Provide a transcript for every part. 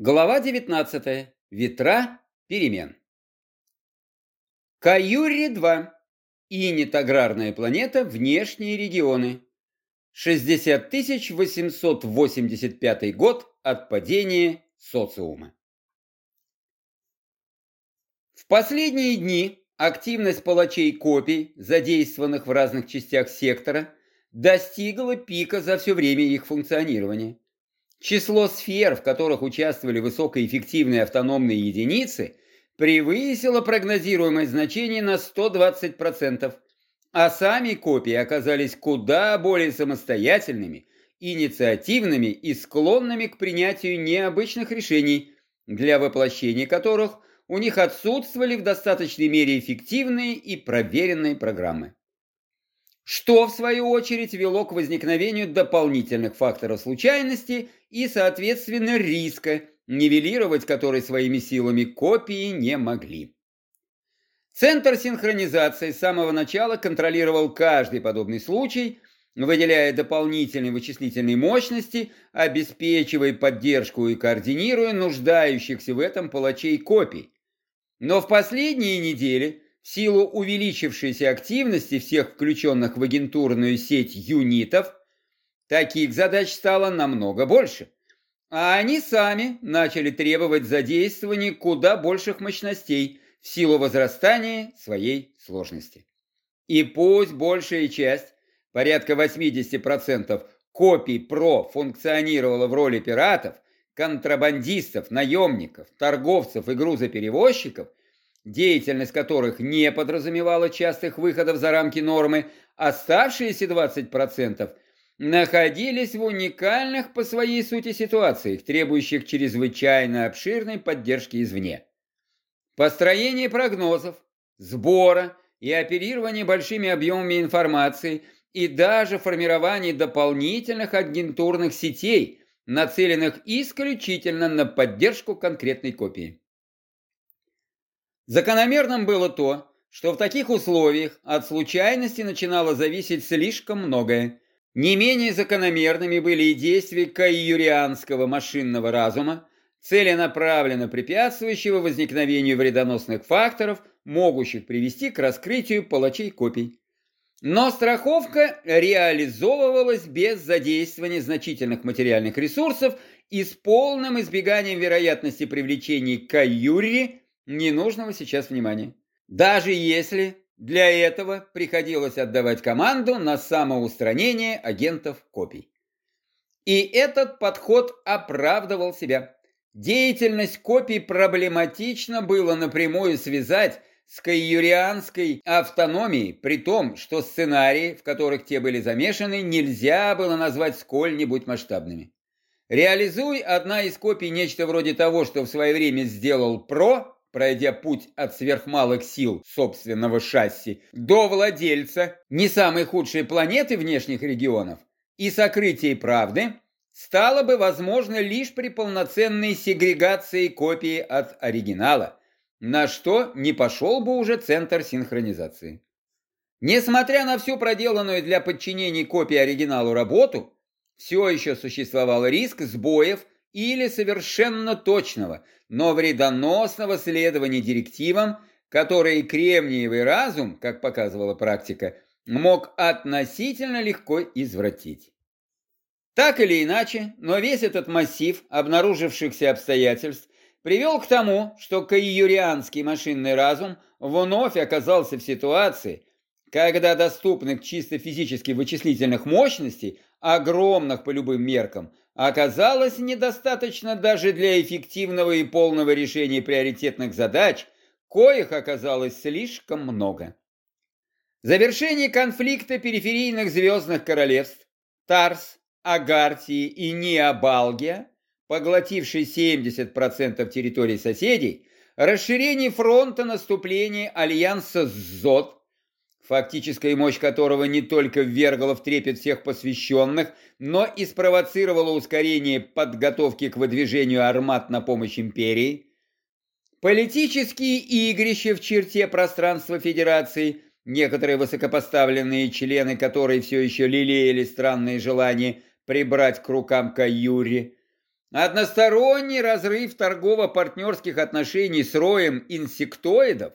Глава 19. Ветра перемен. Каюри-2. Инет аграрная планета. Внешние регионы. 60 885 год от падения социума. В последние дни активность палачей копий, задействованных в разных частях сектора, достигла пика за все время их функционирования. Число сфер, в которых участвовали высокоэффективные автономные единицы, превысило прогнозируемое значение на 120%, а сами копии оказались куда более самостоятельными, инициативными и склонными к принятию необычных решений, для воплощения которых у них отсутствовали в достаточной мере эффективные и проверенные программы что, в свою очередь, вело к возникновению дополнительных факторов случайности и, соответственно, риска, нивелировать который своими силами копии не могли. Центр синхронизации с самого начала контролировал каждый подобный случай, выделяя дополнительные вычислительные мощности, обеспечивая поддержку и координируя нуждающихся в этом палачей копий. Но в последние недели – в силу увеличившейся активности всех включенных в агентурную сеть юнитов, таких задач стало намного больше. А они сами начали требовать задействования куда больших мощностей в силу возрастания своей сложности. И пусть большая часть, порядка 80% копий ПРО функционировала в роли пиратов, контрабандистов, наемников, торговцев и грузоперевозчиков, деятельность которых не подразумевала частых выходов за рамки нормы, оставшиеся 20% находились в уникальных по своей сути ситуациях, требующих чрезвычайно обширной поддержки извне. Построение прогнозов, сбора и оперирование большими объемами информации и даже формирование дополнительных агентурных сетей, нацеленных исключительно на поддержку конкретной копии. Закономерным было то, что в таких условиях от случайности начинало зависеть слишком многое. Не менее закономерными были и действия кайюрианского машинного разума, целенаправленно препятствующего возникновению вредоносных факторов, могущих привести к раскрытию палачей копий. Но страховка реализовывалась без задействования значительных материальных ресурсов и с полным избеганием вероятности привлечения каюри ненужного сейчас внимания. Даже если для этого приходилось отдавать команду на самоустранение агентов копий. И этот подход оправдывал себя. Деятельность копий проблематично было напрямую связать с кайюрианской автономией, при том, что сценарии, в которых те были замешаны, нельзя было назвать сколь-нибудь масштабными. Реализуй одна из копий нечто вроде того, что в свое время сделал ПРО, пройдя путь от сверхмалых сил собственного шасси до владельца не самой худшей планеты внешних регионов, и сокрытие правды стало бы возможно лишь при полноценной сегрегации копии от оригинала, на что не пошел бы уже центр синхронизации. Несмотря на всю проделанную для подчинения копии оригиналу работу, все еще существовал риск сбоев или совершенно точного, но вредоносного следования директивам, которые кремниевый разум, как показывала практика, мог относительно легко извратить. Так или иначе, но весь этот массив обнаружившихся обстоятельств привел к тому, что кайюрианский машинный разум вновь оказался в ситуации, когда доступных чисто физически вычислительных мощностей, огромных по любым меркам, оказалось недостаточно даже для эффективного и полного решения приоритетных задач, коих оказалось слишком много. Завершение конфликта периферийных звездных королевств Тарс, Агартии и Необалгия, поглотивший 70% территории соседей, расширение фронта наступления альянса ЗОТ, фактическая мощь которого не только ввергла в трепет всех посвященных, но и спровоцировала ускорение подготовки к выдвижению армат на помощь империи. Политические игрища в черте пространства Федерации, некоторые высокопоставленные члены которой все еще лелеяли странные желания прибрать к рукам Каюри, Односторонний разрыв торгово-партнерских отношений с роем инсектоидов,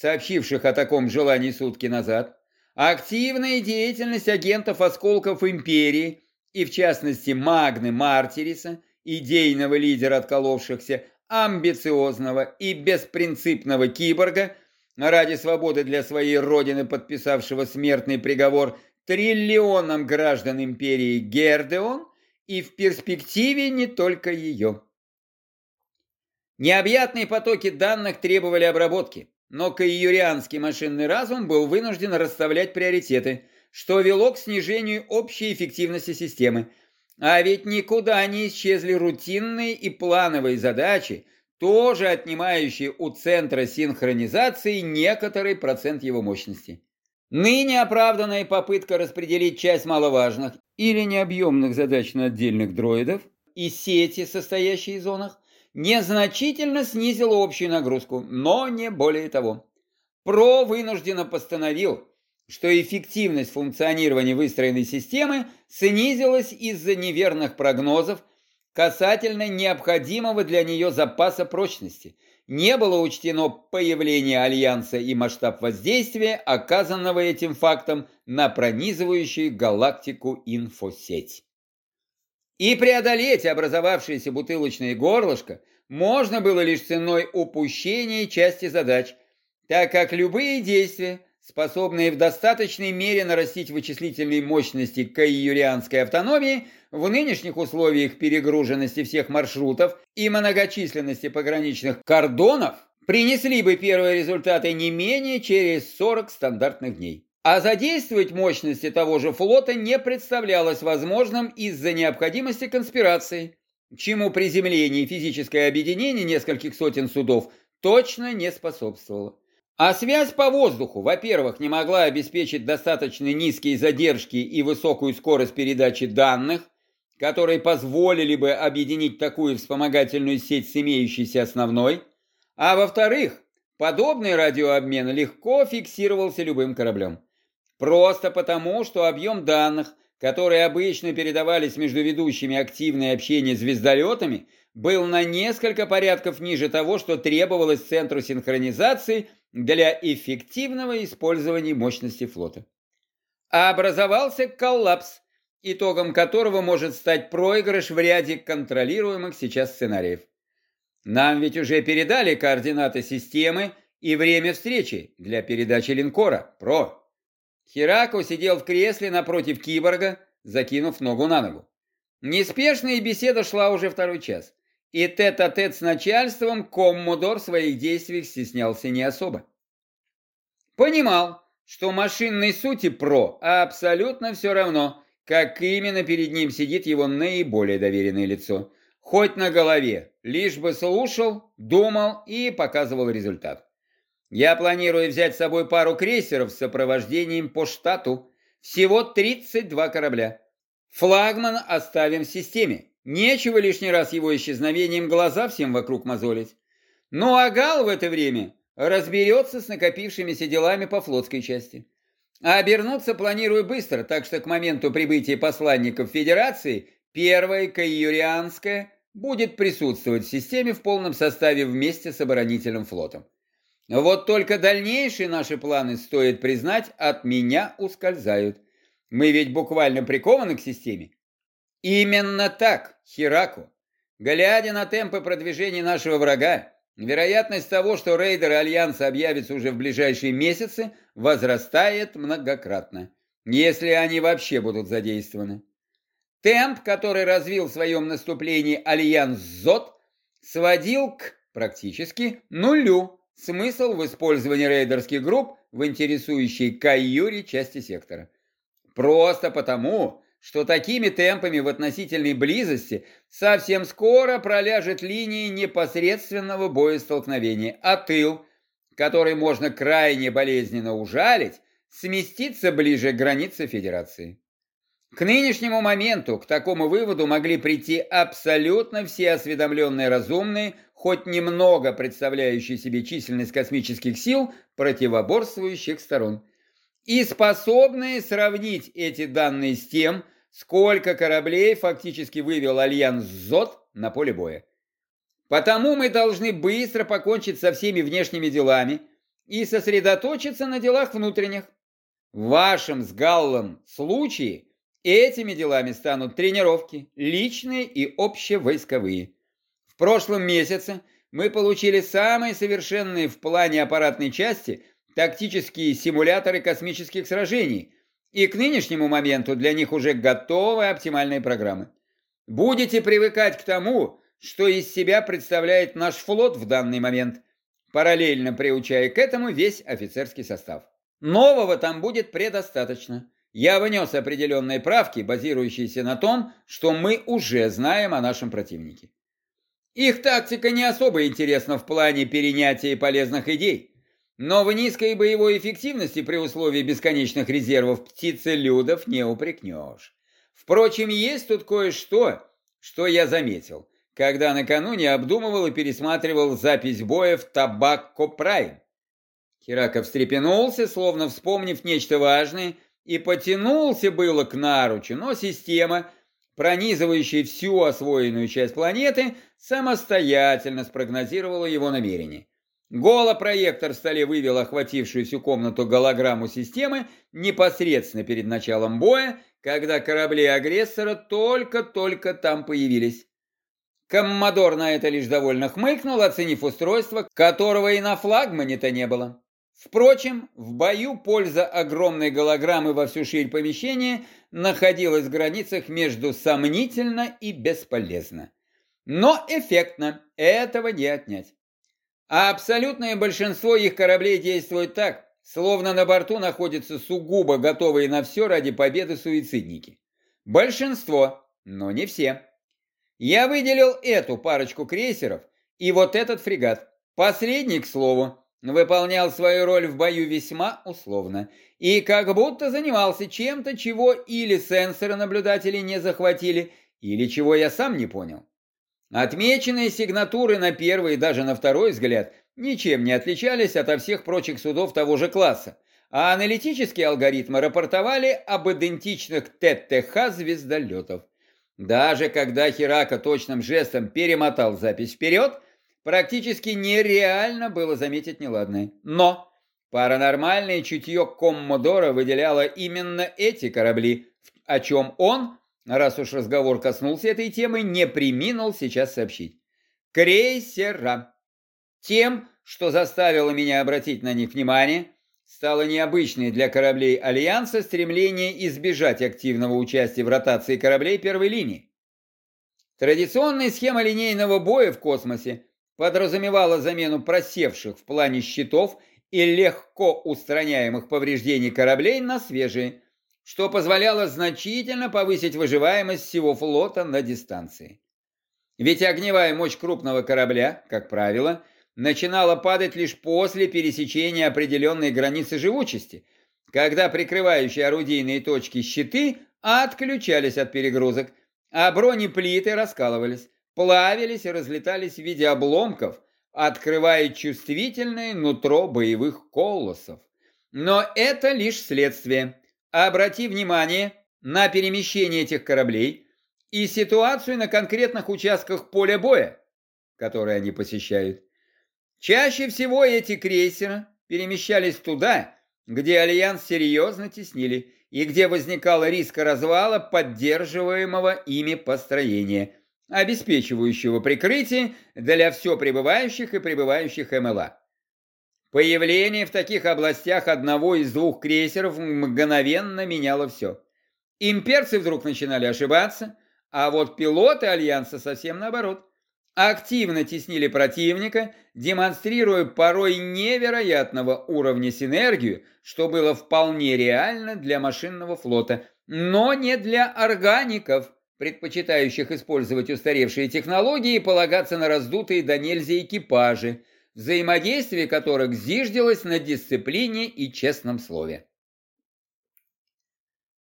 сообщивших о таком желании сутки назад, активная деятельность агентов осколков империи и, в частности, Магны Мартириса, идейного лидера отколовшихся, амбициозного и беспринципного киборга, ради свободы для своей родины подписавшего смертный приговор триллионам граждан империи Гердеон и в перспективе не только ее. Необъятные потоки данных требовали обработки, но каиюрианский машинный разум был вынужден расставлять приоритеты, что вело к снижению общей эффективности системы. А ведь никуда не исчезли рутинные и плановые задачи, тоже отнимающие у центра синхронизации некоторый процент его мощности. Ныне оправданная попытка распределить часть маловажных или необъемных задач на отдельных дроидов и сети, состоящие в зонах, незначительно снизила общую нагрузку, но не более того. ПРО вынужденно постановил, что эффективность функционирования выстроенной системы снизилась из-за неверных прогнозов касательно необходимого для нее запаса прочности. Не было учтено появление Альянса и масштаб воздействия, оказанного этим фактом на пронизывающую галактику инфосеть. И преодолеть образовавшееся бутылочное горлышко можно было лишь ценой упущения части задач, так как любые действия, способные в достаточной мере нарастить вычислительные мощности каиюрианской автономии, в нынешних условиях перегруженности всех маршрутов и многочисленности пограничных кордонов принесли бы первые результаты не менее через 40 стандартных дней. А задействовать мощности того же флота не представлялось возможным из-за необходимости конспирации, чему приземление физическое объединение нескольких сотен судов точно не способствовало. А связь по воздуху, во-первых, не могла обеспечить достаточно низкие задержки и высокую скорость передачи данных, которые позволили бы объединить такую вспомогательную сеть с имеющейся основной, а во-вторых, подобный радиообмен легко фиксировался любым кораблем. Просто потому, что объем данных, которые обычно передавались между ведущими активное общение звездолетами, был на несколько порядков ниже того, что требовалось Центру синхронизации для эффективного использования мощности флота. А образовался коллапс, итогом которого может стать проигрыш в ряде контролируемых сейчас сценариев. Нам ведь уже передали координаты системы и время встречи для передачи линкора, ПРО. Херако сидел в кресле напротив киборга, закинув ногу на ногу. Неспешная беседа шла уже второй час, и тет-а-тет -тет с начальством Коммодор своих действий стеснялся не особо. Понимал, что машинной сути ПРО абсолютно все равно, как именно перед ним сидит его наиболее доверенное лицо. Хоть на голове, лишь бы слушал, думал и показывал результат. Я планирую взять с собой пару крейсеров с сопровождением по штату. Всего 32 корабля. Флагман оставим в системе. Нечего лишний раз его исчезновением глаза всем вокруг мозолить. Ну а Гал в это время разберется с накопившимися делами по флотской части. А обернуться планирую быстро, так что к моменту прибытия посланников Федерации первая Кайюрианская будет присутствовать в системе в полном составе вместе с оборонительным флотом. Вот только дальнейшие наши планы, стоит признать, от меня ускользают. Мы ведь буквально прикованы к системе. Именно так, Хираку. Глядя на темпы продвижения нашего врага, вероятность того, что рейдеры Альянса объявятся уже в ближайшие месяцы, возрастает многократно, если они вообще будут задействованы. Темп, который развил в своем наступлении Альянс ЗОТ, сводил к практически нулю Смысл в использовании рейдерских групп в интересующей Кайюри части сектора. Просто потому, что такими темпами в относительной близости совсем скоро проляжет линии непосредственного боестолкновения, а тыл, который можно крайне болезненно ужалить, сместится ближе к границе Федерации. К нынешнему моменту к такому выводу могли прийти абсолютно все осведомленные разумные хоть немного представляющий себе численность космических сил противоборствующих сторон, и способные сравнить эти данные с тем, сколько кораблей фактически вывел Альянс ЗОТ на поле боя. Потому мы должны быстро покончить со всеми внешними делами и сосредоточиться на делах внутренних. В вашем с Галлом случае этими делами станут тренировки, личные и общевойсковые. Прошлом месяце мы получили самые совершенные в плане аппаратной части тактические симуляторы космических сражений, и к нынешнему моменту для них уже готовы оптимальные программы. Будете привыкать к тому, что из себя представляет наш флот в данный момент, параллельно приучая к этому весь офицерский состав. Нового там будет предостаточно. Я внес определенные правки, базирующиеся на том, что мы уже знаем о нашем противнике. Их тактика не особо интересна в плане перенятия полезных идей, но в низкой боевой эффективности при условии бесконечных резервов птицелюдов не упрекнешь. Впрочем, есть тут кое-что, что я заметил, когда накануне обдумывал и пересматривал запись боя в Табакко Прайм. Хераков встрепенулся, словно вспомнив нечто важное, и потянулся было к наручу, но система, пронизывающая всю освоенную часть планеты, самостоятельно спрогнозировала его намерение. Голопроектор в столе вывел охватившую всю комнату голограмму системы непосредственно перед началом боя, когда корабли агрессора только-только там появились. Коммодор на это лишь довольно хмыкнул, оценив устройство, которого и на флагмане-то не было. Впрочем, в бою польза огромной голограммы во всю ширь помещения находилась в границах между сомнительно и бесполезно. Но эффектно, этого не отнять. А абсолютное большинство их кораблей действует так, словно на борту находятся сугубо готовые на все ради победы суицидники. Большинство, но не все. Я выделил эту парочку крейсеров и вот этот фрегат. Посредник, к слову, выполнял свою роль в бою весьма условно и как будто занимался чем-то, чего или сенсоры наблюдателей не захватили, или чего я сам не понял. Отмеченные сигнатуры на первый и даже на второй взгляд ничем не отличались от всех прочих судов того же класса, а аналитические алгоритмы рапортовали об идентичных ТТХ звездолетов. Даже когда Хирака точным жестом перемотал запись вперед, практически нереально было заметить неладное. Но паранормальное чутье Коммодора выделяло именно эти корабли, о чем он раз уж разговор коснулся этой темы, не приминул сейчас сообщить. Крейсера. Тем, что заставило меня обратить на них внимание, стало необычной для кораблей Альянса стремление избежать активного участия в ротации кораблей первой линии. Традиционная схема линейного боя в космосе подразумевала замену просевших в плане щитов и легко устраняемых повреждений кораблей на свежие – что позволяло значительно повысить выживаемость всего флота на дистанции. Ведь огневая мощь крупного корабля, как правило, начинала падать лишь после пересечения определенной границы живучести, когда прикрывающие орудийные точки щиты отключались от перегрузок, а бронеплиты раскалывались, плавились и разлетались в виде обломков, открывая чувствительное нутро боевых колоссов. Но это лишь следствие – Обрати внимание на перемещение этих кораблей и ситуацию на конкретных участках поля боя, которые они посещают. Чаще всего эти крейсеры перемещались туда, где Альянс серьезно теснили и где возникал риск развала поддерживаемого ими построения, обеспечивающего прикрытие для все прибывающих и прибывающих МЛА. Появление в таких областях одного из двух крейсеров мгновенно меняло все. Имперцы вдруг начинали ошибаться, а вот пилоты Альянса совсем наоборот. Активно теснили противника, демонстрируя порой невероятного уровня синергию, что было вполне реально для машинного флота, но не для органиков, предпочитающих использовать устаревшие технологии и полагаться на раздутые до нельзя экипажи, взаимодействие которых зиждилось на дисциплине и честном слове.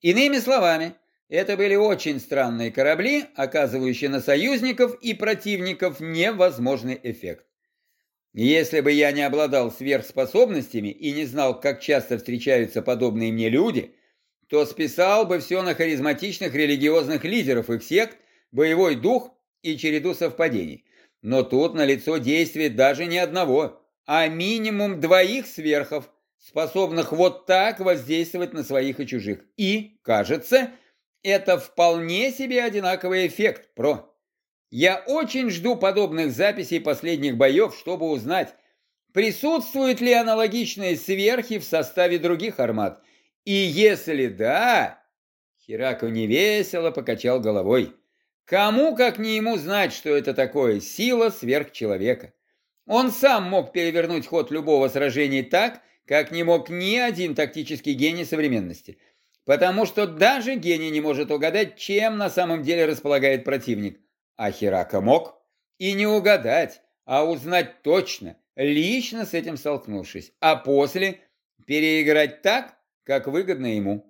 Иными словами, это были очень странные корабли, оказывающие на союзников и противников невозможный эффект. Если бы я не обладал сверхспособностями и не знал, как часто встречаются подобные мне люди, то списал бы все на харизматичных религиозных лидеров их сект, боевой дух и череду совпадений. Но тут налицо действие даже не одного, а минимум двоих сверхов, способных вот так воздействовать на своих и чужих. И, кажется, это вполне себе одинаковый эффект, про. Я очень жду подобных записей последних боев, чтобы узнать, присутствуют ли аналогичные сверхи в составе других армат. И если да, Хераков невесело покачал головой. Кому, как не ему, знать, что это такое сила сверхчеловека? Он сам мог перевернуть ход любого сражения так, как не мог ни один тактический гений современности. Потому что даже гений не может угадать, чем на самом деле располагает противник. А Херака мог. И не угадать, а узнать точно, лично с этим столкнувшись. А после переиграть так, как выгодно ему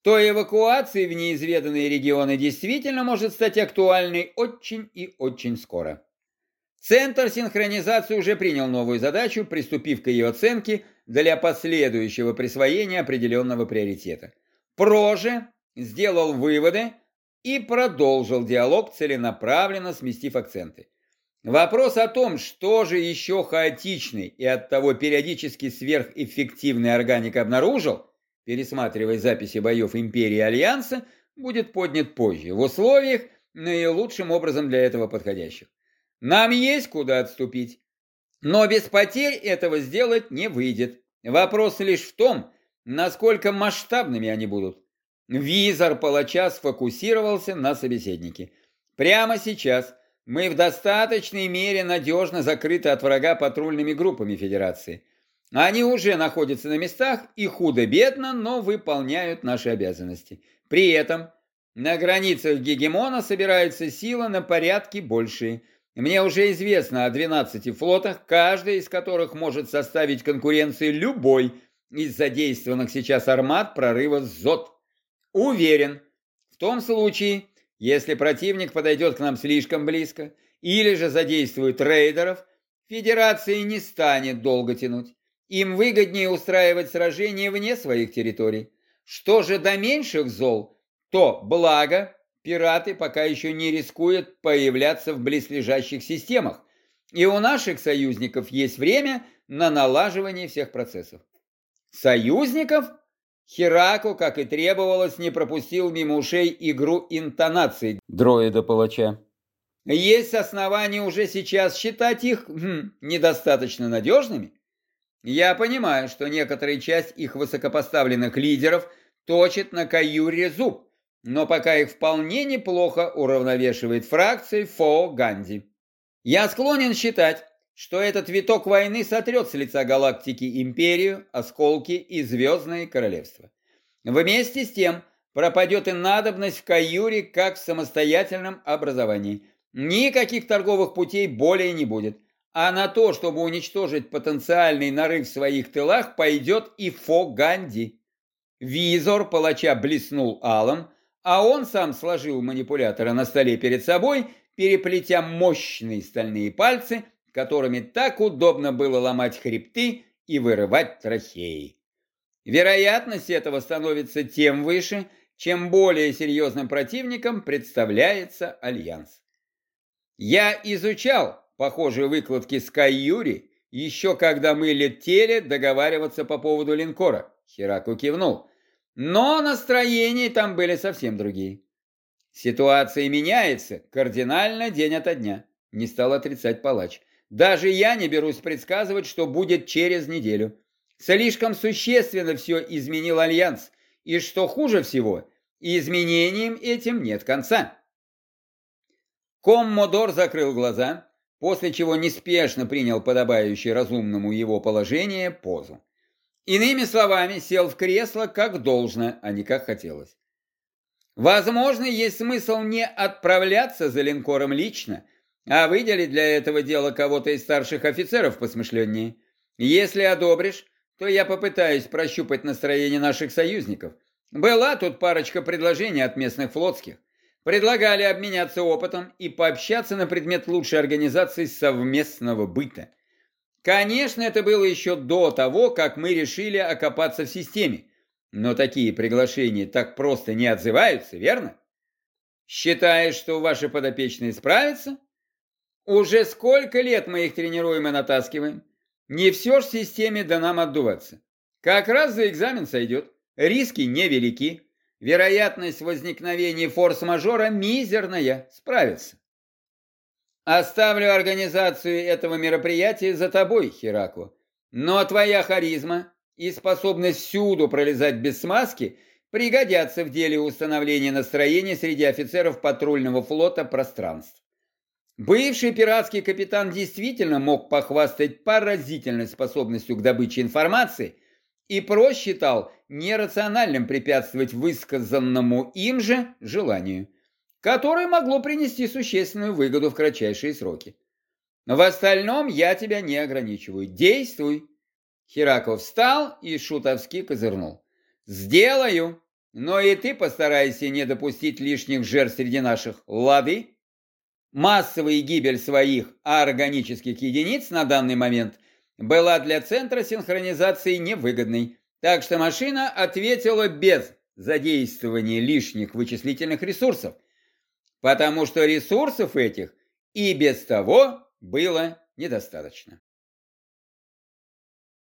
то эвакуация в неизведанные регионы действительно может стать актуальной очень и очень скоро. Центр синхронизации уже принял новую задачу, приступив к ее оценке для последующего присвоения определенного приоритета. Проже сделал выводы и продолжил диалог, целенаправленно сместив акценты. Вопрос о том, что же еще хаотичный и оттого периодически сверхэффективный органик обнаружил – пересматривая записи боев Империи и Альянса, будет поднят позже, в условиях, наилучшим образом для этого подходящих. Нам есть куда отступить, но без потерь этого сделать не выйдет. Вопрос лишь в том, насколько масштабными они будут. Визор палача сфокусировался на собеседнике. Прямо сейчас мы в достаточной мере надежно закрыты от врага патрульными группами Федерации. Они уже находятся на местах и худо-бедно, но выполняют наши обязанности. При этом на границах гегемона собирается сила на порядки большие. Мне уже известно о 12 флотах, каждый из которых может составить конкуренцию любой из задействованных сейчас армат прорыва ЗОТ. Уверен, в том случае, если противник подойдет к нам слишком близко или же задействует рейдеров, Федерация не станет долго тянуть. Им выгоднее устраивать сражения вне своих территорий. Что же до меньших зол, то благо пираты пока еще не рискуют появляться в близлежащих системах, и у наших союзников есть время на налаживание всех процессов. Союзников? Хераку, как и требовалось, не пропустил мимо ушей игру интонаций дроида-палача. Есть основания уже сейчас считать их хм, недостаточно надежными? Я понимаю, что некоторая часть их высокопоставленных лидеров точит на Каюре зуб, но пока их вполне неплохо уравновешивает фракция Фо Ганди. Я склонен считать, что этот виток войны сотрет с лица галактики империю, осколки и звездное королевство. Вместе с тем пропадет и надобность в Каюре как в самостоятельном образовании. Никаких торговых путей более не будет. А на то, чтобы уничтожить потенциальный нарыв в своих тылах, пойдет и Фо Ганди. Визор палача блеснул алым, а он сам сложил манипулятора на столе перед собой, переплетя мощные стальные пальцы, которыми так удобно было ломать хребты и вырывать трахеи. Вероятность этого становится тем выше, чем более серьезным противником представляется Альянс. Я изучал похожие выкладки Скай Юри, еще когда мы летели договариваться по поводу линкора. Хираку кивнул. Но настроения там были совсем другие. Ситуация меняется кардинально день ото дня, не стал отрицать палач. Даже я не берусь предсказывать, что будет через неделю. Слишком существенно все изменил Альянс, и что хуже всего, изменениям этим нет конца. Коммодор закрыл глаза, после чего неспешно принял подобающее разумному его положение позу. Иными словами, сел в кресло как должно, а не как хотелось. Возможно, есть смысл не отправляться за линкором лично, а выделить для этого дела кого-то из старших офицеров посмышленнее. Если одобришь, то я попытаюсь прощупать настроение наших союзников. Была тут парочка предложений от местных флотских. Предлагали обменяться опытом и пообщаться на предмет лучшей организации совместного быта. Конечно, это было еще до того, как мы решили окопаться в системе. Но такие приглашения так просто не отзываются, верно? Считаешь, что ваши подопечные справятся? Уже сколько лет мы их тренируем и натаскиваем? Не все ж в системе да нам отдуваться. Как раз за экзамен сойдет. Риски невелики. Вероятность возникновения форс-мажора мизерная. Справится. Оставлю организацию этого мероприятия за тобой, Херакло. Но твоя харизма и способность всюду пролезать без смазки пригодятся в деле установления настроения среди офицеров патрульного флота пространств. Бывший пиратский капитан действительно мог похвастать поразительной способностью к добыче информации и проще считал нерациональным препятствовать высказанному им же желанию, которое могло принести существенную выгоду в кратчайшие сроки. В остальном я тебя не ограничиваю. Действуй. Хераков встал и шутовски козырнул. Сделаю, но и ты постарайся не допустить лишних жертв среди наших. Лады? Массовая гибель своих органических единиц на данный момент была для центра синхронизации невыгодной, так что машина ответила без задействования лишних вычислительных ресурсов, потому что ресурсов этих и без того было недостаточно.